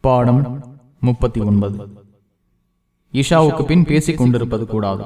பாடம் முப்பத்தி ஒன்பது. இஷாவுக்கு பின் பேசிக் கொண்டிருப்பது கூடாது.